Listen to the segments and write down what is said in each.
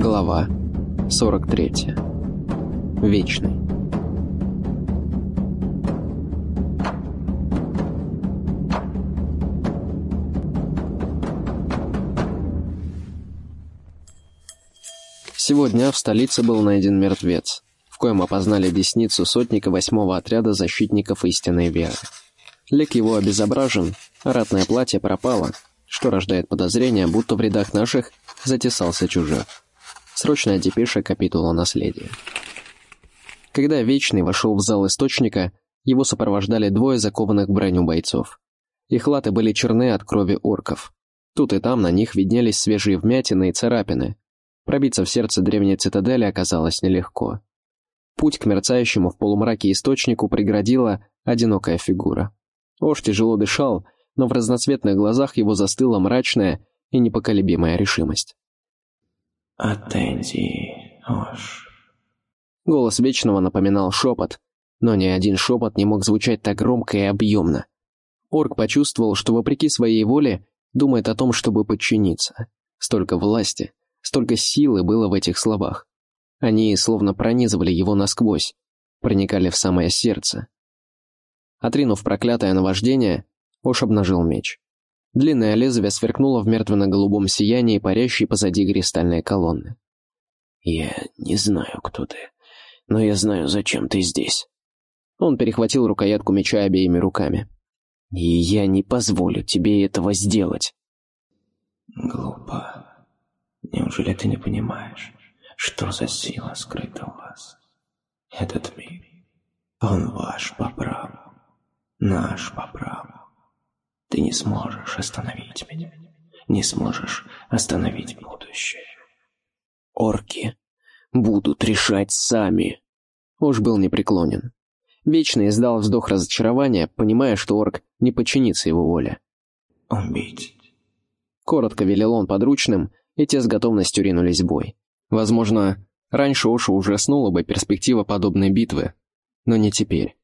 Глава 43. Вечный. Сегодня в столице был найден мертвец, в коем опознали десницу сотника восьмого отряда защитников истинной веры. Лик его обезображен, а ратное платье пропало, что рождает подозрение, будто в рядах наших затесался чужак. Срочная депеша капитула наследия. Когда Вечный вошел в зал Источника, его сопровождали двое закованных в броню бойцов. Их латы были черны от крови орков. Тут и там на них виднелись свежие вмятины и царапины. Пробиться в сердце древней цитадели оказалось нелегко. Путь к мерцающему в полумраке источнику преградила одинокая фигура. Ош тяжело дышал, но в разноцветных глазах его застыла мрачная и непоколебимая решимость. «Атенди, Ош». Голос Вечного напоминал шепот, но ни один шепот не мог звучать так громко и объемно. Орк почувствовал, что вопреки своей воле думает о том, чтобы подчиниться. Столько власти, столько силы было в этих словах. Они словно пронизывали его насквозь, проникали в самое сердце. Отринув проклятое наваждение, Ош обнажил меч. Длинное лезвие сверкнуло в мертвенно-голубом сиянии, парящей позади кристальной колонны. «Я не знаю, кто ты, но я знаю, зачем ты здесь». Он перехватил рукоятку меча обеими руками. «И я не позволю тебе этого сделать». «Глупо. Неужели ты не понимаешь, что за сила скрыта в вас? Этот мир, он ваш по праву, наш по праву. Ты не сможешь остановить меня. Не сможешь остановить будущее. Орки будут решать сами. Уж был непреклонен. Вечно издал вздох разочарования, понимая, что орк не подчинится его воле. «Убить». Коротко велел он подручным, и те с готовностью ринулись в бой. Возможно, раньше Ошу ужаснула бы перспектива подобной битвы, но не теперь.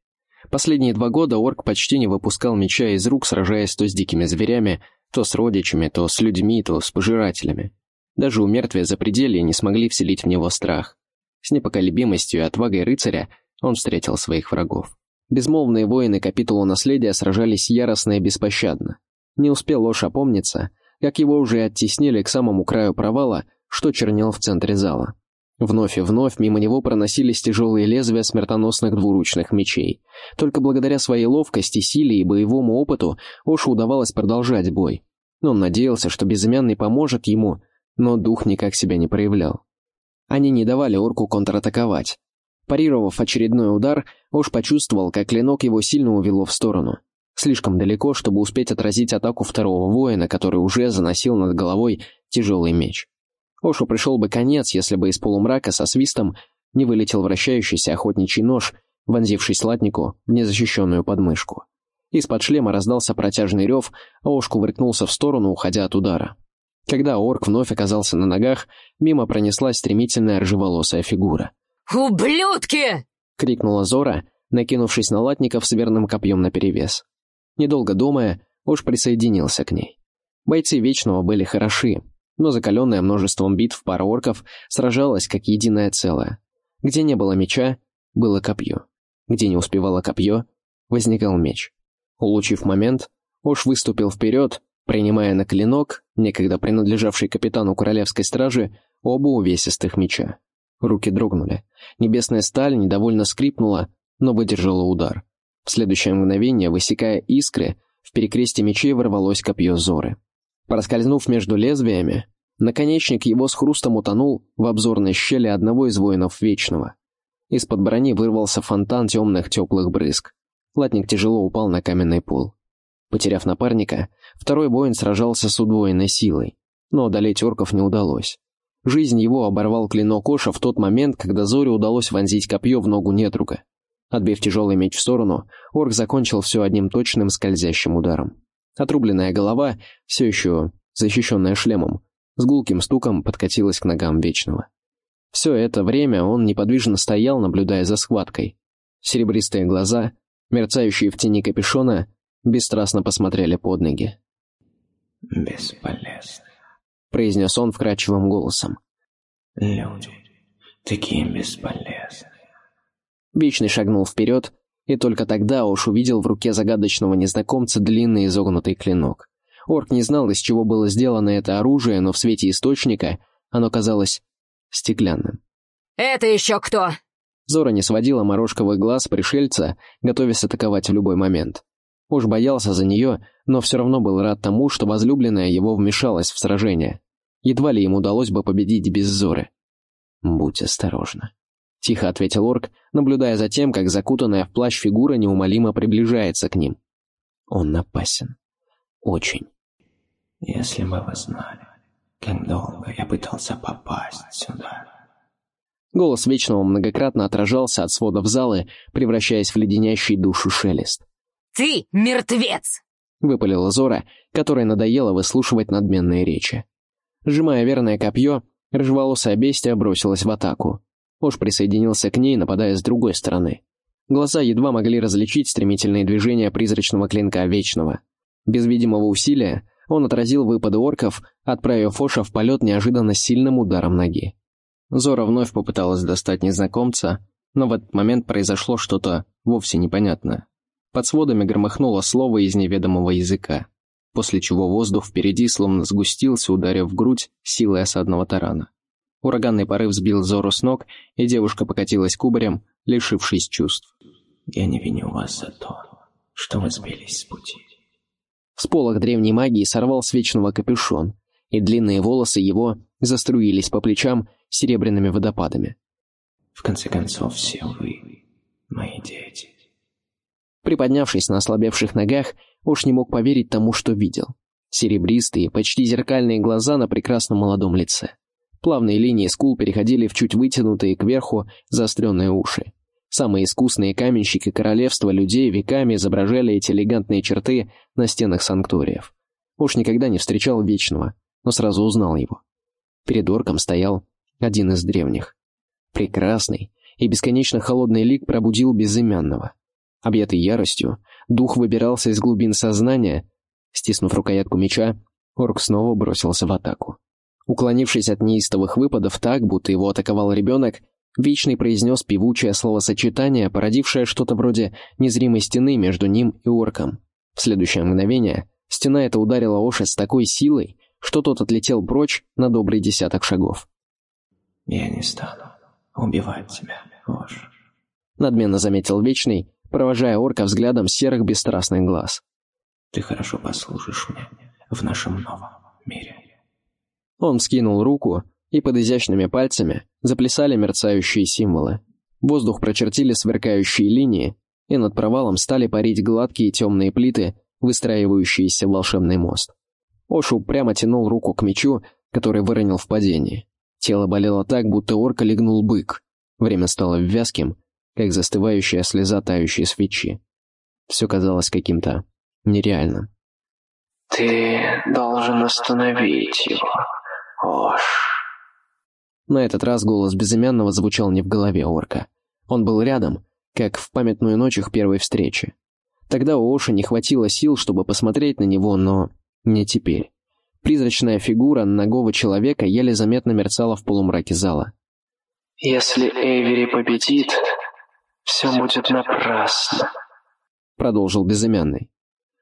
Последние два года орк почти не выпускал меча из рук, сражаясь то с дикими зверями, то с родичами, то с людьми, то с пожирателями. Даже у мертвия запределья не смогли вселить в него страх. С непоколебимостью и отвагой рыцаря он встретил своих врагов. Безмолвные воины капитула наследия сражались яростно и беспощадно. Не успел Лош опомниться, как его уже оттеснили к самому краю провала, что чернел в центре зала. Вновь и вновь мимо него проносились тяжелые лезвия смертоносных двуручных мечей. Только благодаря своей ловкости, силе и боевому опыту Ошу удавалось продолжать бой. Он надеялся, что безымянный поможет ему, но дух никак себя не проявлял. Они не давали орку контратаковать. Парировав очередной удар, Ош почувствовал, как клинок его сильно увело в сторону. Слишком далеко, чтобы успеть отразить атаку второго воина, который уже заносил над головой тяжелый меч. Ошу пришел бы конец, если бы из полумрака со свистом не вылетел вращающийся охотничий нож, вонзившись латнику в незащищенную подмышку. Из-под шлема раздался протяжный рев, а Ошку выркнулся в сторону, уходя от удара. Когда орк вновь оказался на ногах, мимо пронеслась стремительная рыжеволосая фигура. «Ублюдки!» — крикнула Зора, накинувшись на латников с верным копьем наперевес. Недолго думая, Ош присоединился к ней. Бойцы Вечного были хороши, но закаленная множеством битв пара орков сражалась как единое целое. Где не было меча, было копье. Где не успевало копье, возникал меч. Улучив момент, Ош выступил вперед, принимая на клинок, некогда принадлежавший капитану королевской стражи, оба увесистых меча. Руки дрогнули. Небесная сталь недовольно скрипнула, но выдержала удар. В следующее мгновение, высекая искры, в перекресте мечей ворвалось копье Зоры. Проскользнув между лезвиями, наконечник его с хрустом утонул в обзорной щели одного из воинов Вечного. Из-под брони вырвался фонтан темных теплых брызг. Латник тяжело упал на каменный пол. Потеряв напарника, второй воин сражался с удвоенной силой, но одолеть орков не удалось. Жизнь его оборвал клинок Оша в тот момент, когда Зоре удалось вонзить копье в ногу недруга. Отбив тяжелый меч в сторону, орк закончил все одним точным скользящим ударом. Отрубленная голова, все еще защищенная шлемом, с гулким стуком подкатилась к ногам Вечного. Все это время он неподвижно стоял, наблюдая за схваткой. Серебристые глаза, мерцающие в тени капюшона, бесстрастно посмотрели под ноги. «Бесполезно», — произнес он вкрадчивым голосом. Люди такие бесполезные. Вечный шагнул вперед, и только тогда уж увидел в руке загадочного незнакомца длинный изогнутый клинок. Орк не знал, из чего было сделано это оружие, но в свете источника оно казалось стеклянным. «Это еще кто?» Зора не сводила морожковый глаз пришельца, готовясь атаковать в любой момент. Уж боялся за нее, но все равно был рад тому, что возлюбленная его вмешалась в сражение. Едва ли им удалось бы победить без Зоры. «Будь осторожна», — тихо ответил орк, наблюдая за тем, как закутанная в плащ фигура неумолимо приближается к ним. «Он опасен. Очень». «Если бы вы знали, как долго я пытался попасть сюда». Голос Вечного многократно отражался от сводов залы, превращаясь в леденящий душу шелест. «Ты мертвец!» — выпалила Зора, которой надоело выслушивать надменные речи. Сжимая верное копье, рыжеволосая бестия бросилась в атаку. Ош присоединился к ней, нападая с другой стороны. Глаза едва могли различить стремительные движения призрачного клинка Вечного. Без видимого усилия он отразил выпады орков, отправив Оша в полет неожиданно сильным ударом ноги. Зора вновь попыталась достать незнакомца, но в этот момент произошло что-то вовсе непонятное. Под сводами громыхнуло слово из неведомого языка после чего воздух впереди словно сгустился, ударив в грудь силой осадного тарана. Ураганный порыв сбил Зору с ног, и девушка покатилась кубарем, лишившись чувств. «Я не виню вас за то, что вы сбились с пути». Сполох древней магии сорвал с вечного капюшон, и длинные волосы его заструились по плечам серебряными водопадами. «В конце концов, все вы мои дети». Приподнявшись на ослабевших ногах, Уж не мог поверить тому, что видел. Серебристые, почти зеркальные глаза на прекрасном молодом лице. Плавные линии скул переходили в чуть вытянутые кверху заостренные уши. Самые искусные каменщики королевства людей веками изображали эти элегантные черты на стенах санктуариев. Уж никогда не встречал Вечного, но сразу узнал его. Перед орком стоял один из древних. Прекрасный и бесконечно холодный лик пробудил безымянного. Объятый яростью, дух выбирался из глубин сознания. Стиснув рукоятку меча, орк снова бросился в атаку. Уклонившись от неистовых выпадов так, будто его атаковал ребенок, Вечный произнес певучее словосочетание, породившее что-то вроде незримой стены между ним и орком. В следующее мгновение стена эта ударила Оша с такой силой, что тот отлетел прочь на добрый десяток шагов. «Я не стану убивать тебя, Ош», — надменно заметил Вечный, провожая орка взглядом серых бесстрастных глаз. «Ты хорошо послужишь мне в нашем новом мире». Он скинул руку, и под изящными пальцами заплясали мерцающие символы. Воздух прочертили сверкающие линии, и над провалом стали парить гладкие темные плиты, выстраивающиеся в волшебный мост. Ошу прямо тянул руку к мечу, который выронил в падении. Тело болело так, будто орка легнул бык. Время стало вязким, как застывающая слеза тающей свечи. Все казалось каким-то нереальным. «Ты должен остановить его, Ош». На этот раз голос безымянного звучал не в голове орка. Он был рядом, как в памятную ночь их первой встречи. Тогда у Оша не хватило сил, чтобы посмотреть на него, но не теперь. Призрачная фигура ногого человека еле заметно мерцала в полумраке зала. «Если Эйвери победит, все будет напрасно», — продолжил безымянный.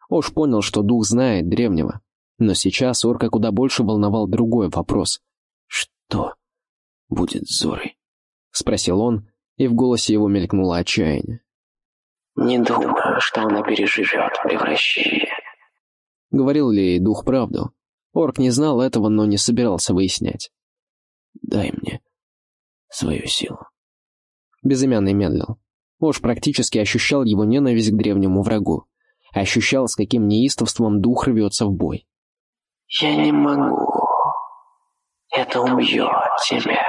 Ош понял, что дух знает древнего, но сейчас орка куда больше волновал другой вопрос. «Что будет с Зорой?» — спросил он, и в голосе его мелькнуло отчаяние. «Не думаю, что она переживет превращение». Говорил ли дух правду? Орк не знал этого, но не собирался выяснять. «Дай мне свою силу». Безымянный медлил. Ош практически ощущал его ненависть к древнему врагу. Ощущал, с каким неистовством дух рвется в бой. «Я не могу. Это убьет тебя».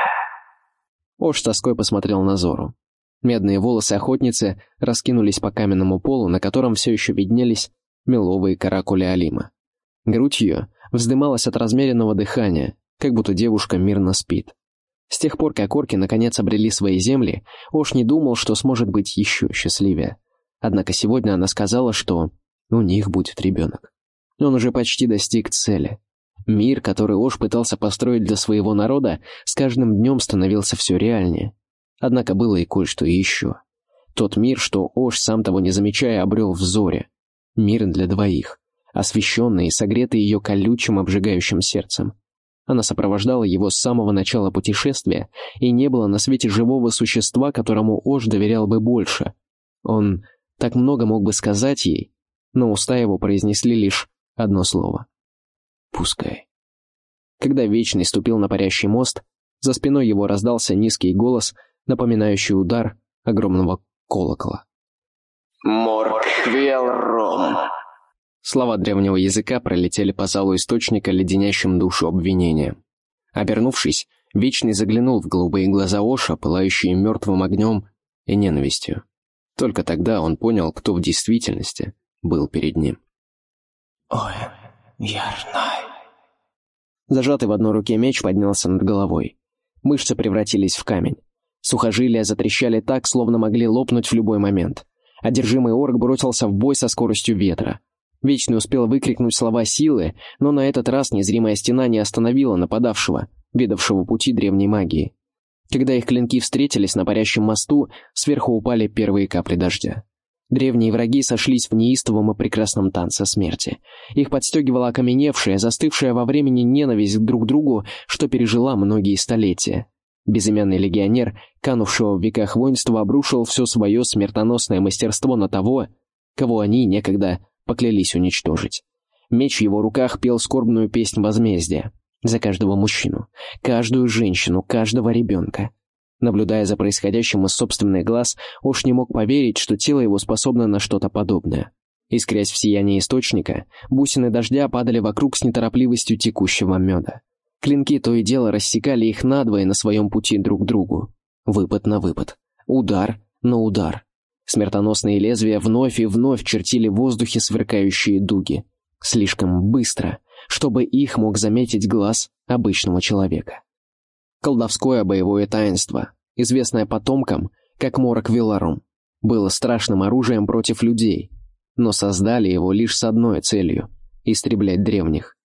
Ош с тоской посмотрел на Зору. Медные волосы охотницы раскинулись по каменному полу, на котором все еще виднелись меловые каракули Алима. Грудь ее вздымалась от размеренного дыхания, как будто девушка мирно спит. С тех пор, как орки наконец обрели свои земли, Ош не думал, что сможет быть еще счастливее. Однако сегодня она сказала, что у них будет ребенок. Он уже почти достиг цели. Мир, который Ош пытался построить для своего народа, с каждым днем становился все реальнее. Однако было и кое-что еще. Тот мир, что Ош, сам того не замечая, обрел в Зоре. Мир для двоих, освещенный и согретый ее колючим, обжигающим сердцем. Она сопровождала его с самого начала путешествия, и не было на свете живого существа, которому Ош доверял бы больше. Он так много мог бы сказать ей, но уста его произнесли лишь одно слово. «Пускай». Когда Вечный ступил на парящий мост, за спиной его раздался низкий голос, напоминающий удар огромного колокола. Морквелром. Слова древнего языка пролетели по залу источника леденящим душу обвинением. Обернувшись, Вечный заглянул в голубые глаза Оша, пылающие мертвым огнем и ненавистью. Только тогда он понял, кто в действительности был перед ним. Ой, Ярнай. Зажатый в одной руке меч поднялся над головой. Мышцы превратились в камень. Сухожилия затрещали так, словно могли лопнуть в любой момент. Одержимый орк бросился в бой со скоростью ветра. Вечный успел выкрикнуть слова силы, но на этот раз незримая стена не остановила нападавшего, видавшего пути древней магии. Когда их клинки встретились на парящем мосту, сверху упали первые капли дождя. Древние враги сошлись в неистовом и прекрасном танце смерти. Их подстегивала окаменевшая, застывшая во времени ненависть друг к другу, что пережила многие столетия. Безымянный легионер, канувшего в веках воинства, обрушил все свое смертоносное мастерство на того, кого они некогда поклялись уничтожить. Меч в его руках пел скорбную песнь возмездия. За каждого мужчину, каждую женщину, каждого ребенка. Наблюдая за происходящим из собственных глаз, уж не мог поверить, что тело его способно на что-то подобное. Искрясь в сиянии источника, бусины дождя падали вокруг с неторопливостью текущего меда. Клинки то и дело рассекали их надвое на своем пути друг к другу. Выпад на выпад. Удар на удар. Смертоносные лезвия вновь и вновь чертили в воздухе сверкающие дуги. Слишком быстро, чтобы их мог заметить глаз обычного человека. Колдовское боевое таинство, известное потомкам, как Морок Виларум, было страшным оружием против людей, но создали его лишь с одной целью — истреблять древних.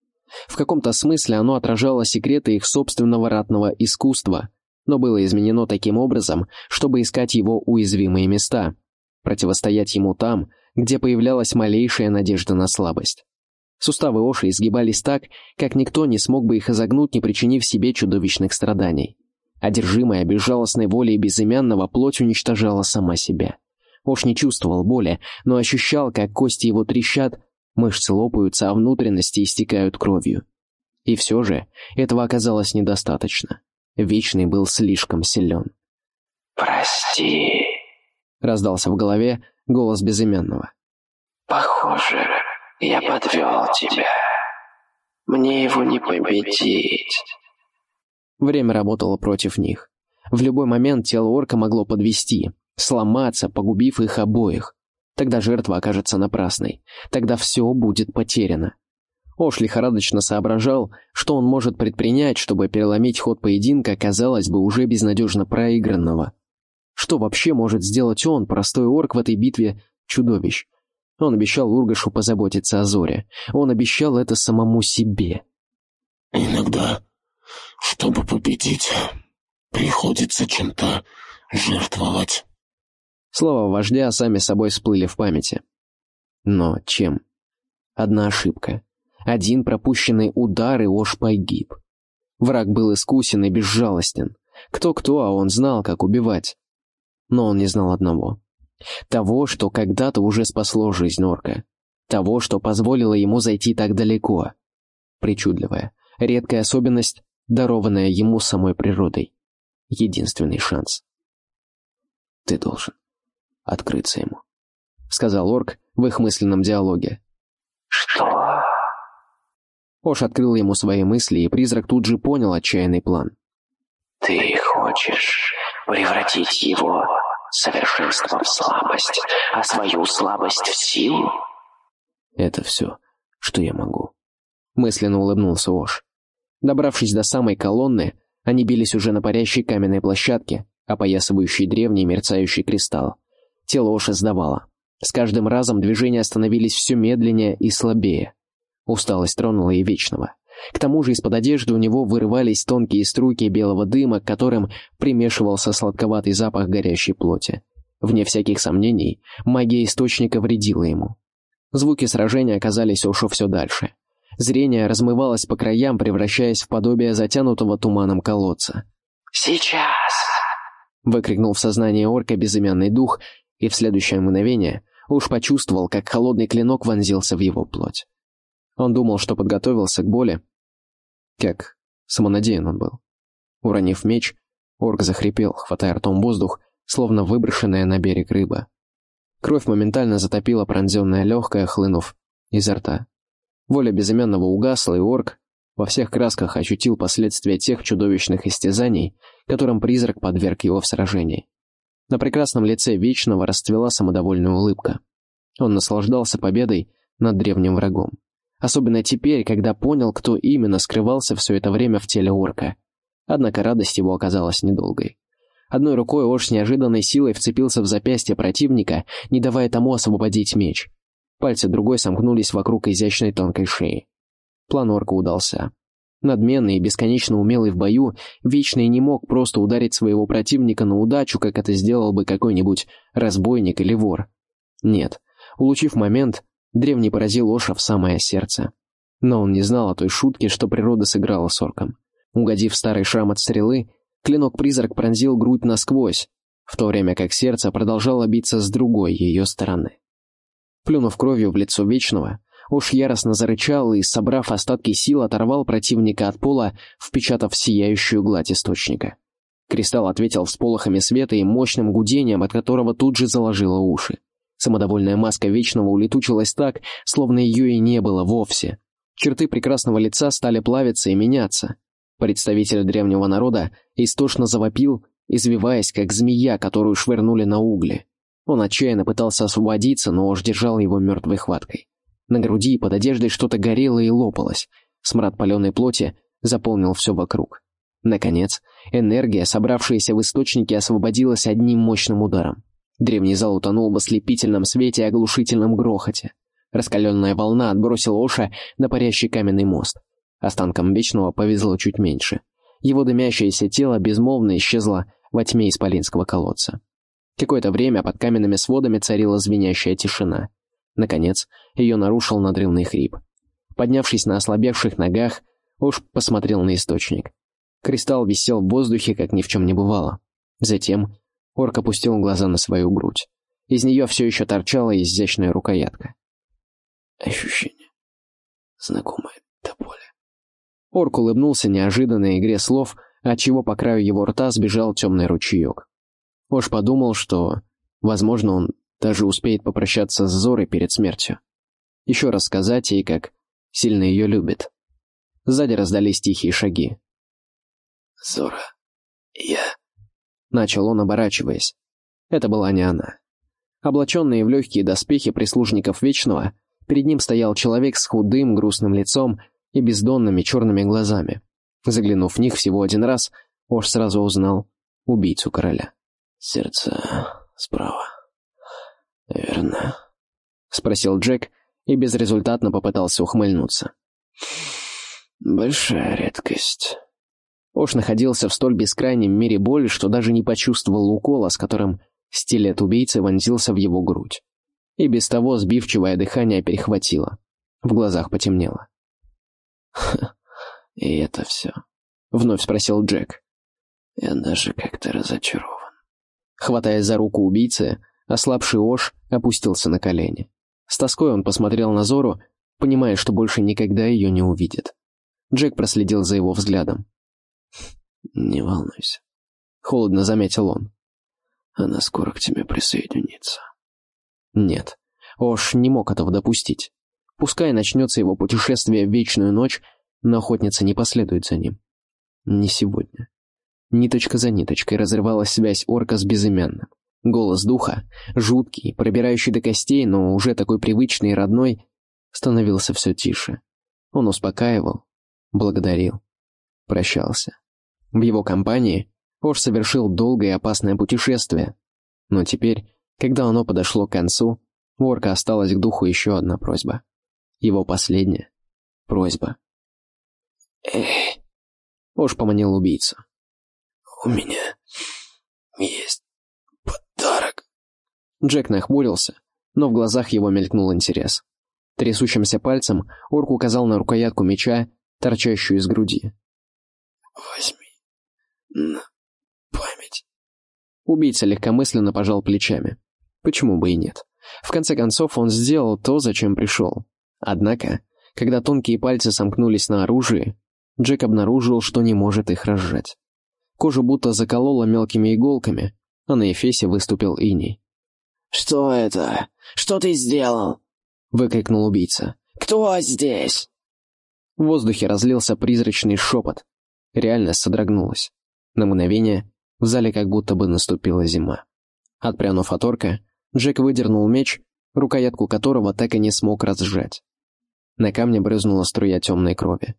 В каком-то смысле оно отражало секреты их собственного ратного искусства, но было изменено таким образом, чтобы искать его уязвимые места, противостоять ему там, где появлялась малейшая надежда на слабость. Суставы Оши изгибались так, как никто не смог бы их изогнуть, не причинив себе чудовищных страданий. Одержимая безжалостной волей безымянного плоть уничтожала сама себя. Ош не чувствовал боли, но ощущал, как кости его трещат, мышцы лопаются, а внутренности истекают кровью. И все же этого оказалось недостаточно. Вечный был слишком силен. «Прости», — раздался в голове голос безымянного. «Похоже, я подвел тебя. Мне его не победить». Время работало против них. В любой момент тело орка могло подвести, сломаться, погубив их обоих. Тогда жертва окажется напрасной. Тогда все будет потеряно. Ош лихорадочно соображал, что он может предпринять, чтобы переломить ход поединка, казалось бы, уже безнадежно проигранного. Что вообще может сделать он, простой орк в этой битве чудовищ? Он обещал Ургашу позаботиться о Зоре. Он обещал это самому себе. «Иногда, чтобы победить, приходится чем-то жертвовать». Слова вождя сами собой всплыли в памяти. Но чем? Одна ошибка. Один пропущенный удар, и Ош погиб. Враг был искусен и безжалостен. Кто-кто, а он знал, как убивать. Но он не знал одного. Того, что когда-то уже спасло жизнь орка. Того, что позволило ему зайти так далеко. Причудливая, редкая особенность, дарованная ему самой природой. Единственный шанс. «Ты должен открыться ему», — сказал орк в их мысленном диалоге. «Что?» Ош открыл ему свои мысли, и призрак тут же понял отчаянный план. «Ты хочешь превратить его совершенство в слабость, а свою слабость в силу?» «Это все, что я могу», — мысленно улыбнулся Ош. Добравшись до самой колонны, они бились уже на парящей каменной площадке, опоясывающей древний мерцающий кристалл. Тело Оша сдавало. С каждым разом движения становились все медленнее и слабее. Усталость тронула и Вечного. К тому же из-под одежды у него вырывались тонкие струйки белого дыма, к которым примешивался сладковатый запах горящей плоти. Вне всяких сомнений, магия источника вредила ему. Звуки сражения оказались ушо все дальше. Зрение размывалось по краям, превращаясь в подобие затянутого туманом колодца. «Сейчас!» — выкрикнул в сознание орка безымянный дух, и в следующее мгновение уж почувствовал, как холодный клинок вонзился в его плоть. Он думал, что подготовился к боли. Как самонадеян он был. Уронив меч, орк захрипел, хватая ртом воздух, словно выброшенная на берег рыба. Кровь моментально затопила пронзенное легкое, хлынув изо рта. Воля безымянного угасла, и орк во всех красках ощутил последствия тех чудовищных истязаний, которым призрак подверг его в сражении. На прекрасном лице Вечного расцвела самодовольная улыбка. Он наслаждался победой над древним врагом. Особенно теперь, когда понял, кто именно скрывался все это время в теле орка. Однако радость его оказалась недолгой. Одной рукой Ош с неожиданной силой вцепился в запястье противника, не давая тому освободить меч. Пальцы другой сомкнулись вокруг изящной тонкой шеи. План орка удался. Надменный и бесконечно умелый в бою, Вечный не мог просто ударить своего противника на удачу, как это сделал бы какой-нибудь разбойник или вор. Нет, улучив момент, Древний поразил Оша в самое сердце. Но он не знал о той шутке, что природа сыграла с орком. Угодив старый шрам от стрелы, клинок-призрак пронзил грудь насквозь, в то время как сердце продолжало биться с другой ее стороны. Плюнув кровью в лицо Вечного, Уж яростно зарычал и, собрав остатки сил, оторвал противника от пола, впечатав сияющую гладь источника. Кристалл ответил всполохами света и мощным гудением, от которого тут же заложило уши. Самодовольная маска Вечного улетучилась так, словно ее и не было вовсе. Черты прекрасного лица стали плавиться и меняться. Представитель древнего народа истошно завопил, извиваясь, как змея, которую швырнули на угли. Он отчаянно пытался освободиться, но уж держал его мертвой хваткой. На груди и под одеждой что-то горело и лопалось. Смрад паленой плоти заполнил все вокруг. Наконец, энергия, собравшаяся в источнике, освободилась одним мощным ударом. Древний зал утонул в ослепительном свете и оглушительном грохоте. Раскаленная волна отбросила Оша на парящий каменный мост. Останкам Вечного повезло чуть меньше. Его дымящееся тело безмолвно исчезло во тьме исполинского колодца. Какое-то время под каменными сводами царила звенящая тишина. Наконец, ее нарушил надрывный хрип. Поднявшись на ослабевших ногах, Ош посмотрел на источник. Кристалл висел в воздухе, как ни в чем не бывало. Затем орк опустил глаза на свою грудь. Из нее все еще торчала изящная рукоятка. Ощущение. Знакомое до боли. Орк улыбнулся неожиданной игре слов, отчего по краю его рта сбежал темный ручеек. Ош подумал, что, возможно, он даже успеет попрощаться с Зорой перед смертью. Еще раз сказать ей, как сильно ее любит. Сзади раздались тихие шаги. «Зора, я...» Начал он, оборачиваясь. Это была не она. Облаченный в легкие доспехи прислужников Вечного, перед ним стоял человек с худым, грустным лицом и бездонными черными глазами. Заглянув в них всего один раз, Ош сразу узнал убийцу короля. «Сердце справа», «Верно?» — спросил Джек и безрезультатно попытался ухмыльнуться. «Большая редкость». Ош находился в столь бескрайнем мире боли, что даже не почувствовал укола, с которым стилет убийцы вонзился в его грудь. И без того сбивчивое дыхание перехватило. В глазах потемнело. «И это все?» — вновь спросил Джек. «Я даже как-то разочарован». Хватая за руку убийцы, Ослабший Ош опустился на колени. С тоской он посмотрел на Зору, понимая, что больше никогда ее не увидит. Джек проследил за его взглядом. «Не волнуйся», — холодно заметил он. «Она скоро к тебе присоединится». Нет, Ош не мог этого допустить. Пускай начнется его путешествие в Вечную Ночь, но охотница не последует за ним. Не сегодня. Ниточка за ниточкой разрывалась связь орка с безымянным. Голос духа, жуткий, пробирающий до костей, но уже такой привычный и родной, становился все тише. Он успокаивал, благодарил, прощался. В его компании Ош совершил долгое и опасное путешествие. Но теперь, когда оно подошло к концу, у Орка осталась к духу еще одна просьба. Его последняя просьба. Эй, Ош поманил убийцу. у меня есть подарок. Джек нахмурился, но в глазах его мелькнул интерес. Трясущимся пальцем орк указал на рукоятку меча, торчащую из груди. Возьми на память. Убийца легкомысленно пожал плечами. Почему бы и нет? В конце концов, он сделал то, зачем пришел. Однако, когда тонкие пальцы сомкнулись на оружии, Джек обнаружил, что не может их разжать. Кожу будто заколола мелкими иголками, а на эфесе выступил иней. «Что это? Что ты сделал?» — выкрикнул убийца. «Кто здесь?» В воздухе разлился призрачный шепот. Реальность содрогнулась. На мгновение в зале как будто бы наступила зима. Отпрянув от орка, Джек выдернул меч, рукоятку которого так и не смог разжать. На камне брызнула струя темной крови.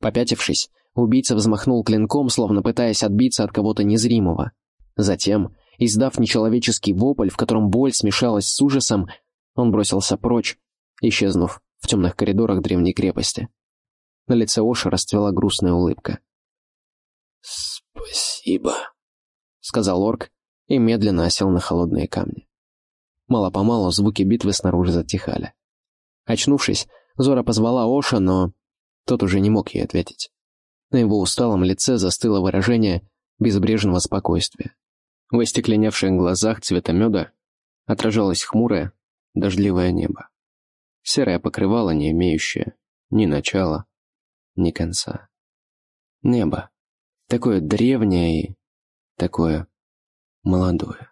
Попятившись, убийца взмахнул клинком, словно пытаясь отбиться от кого-то незримого. Затем, издав нечеловеческий вопль, в котором боль смешалась с ужасом, он бросился прочь, исчезнув в темных коридорах древней крепости. На лице Оша расцвела грустная улыбка. «Спасибо», — сказал орк и медленно осел на холодные камни. Мало-помалу звуки битвы снаружи затихали. Очнувшись, Зора позвала Оша, но тот уже не мог ей ответить. На его усталом лице застыло выражение безбрежного спокойствия. В остекленевших глазах цвета меда отражалось хмурое, дождливое небо. Серое покрывало, не имеющее ни начала, ни конца. Небо. Такое древнее и такое молодое.